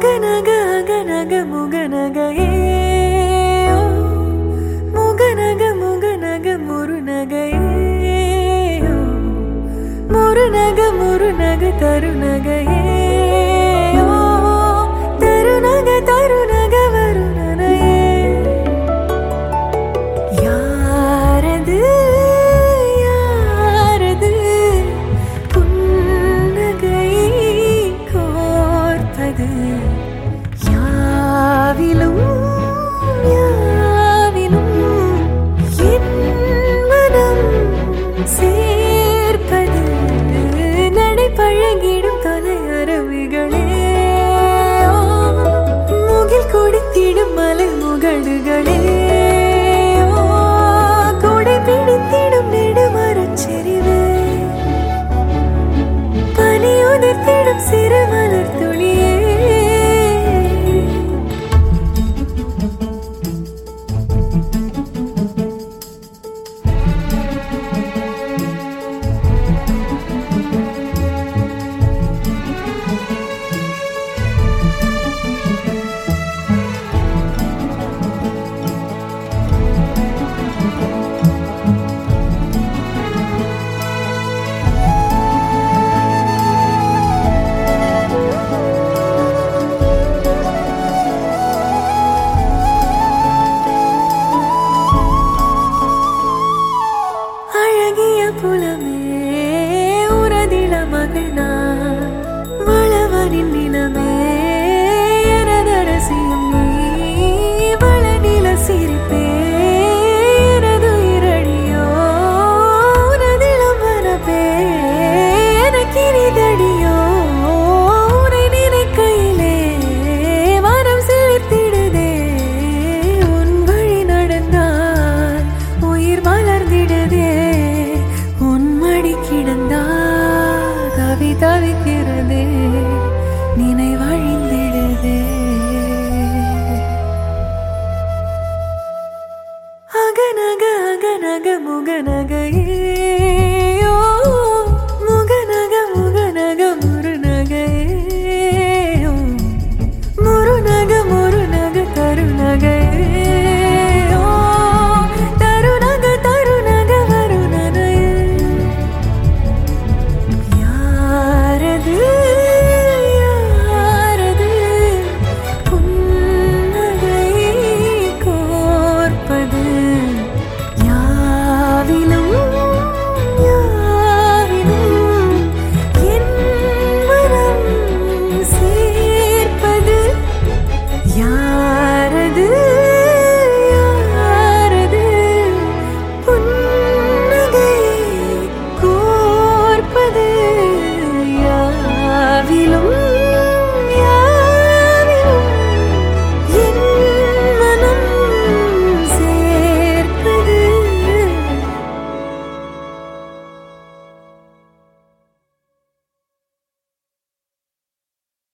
முகநக அகநக முகநகையே. முகநக முகநக முருநகையே. முருநக முருநக தருநகையே. பிடித்திடும் மலை முகடுகளே. கொடை பிடித்திடும் நெடுமரச் செறிவே. பனி உதிர்த்திடும் சிறு గనగ గనగ ముగనగయే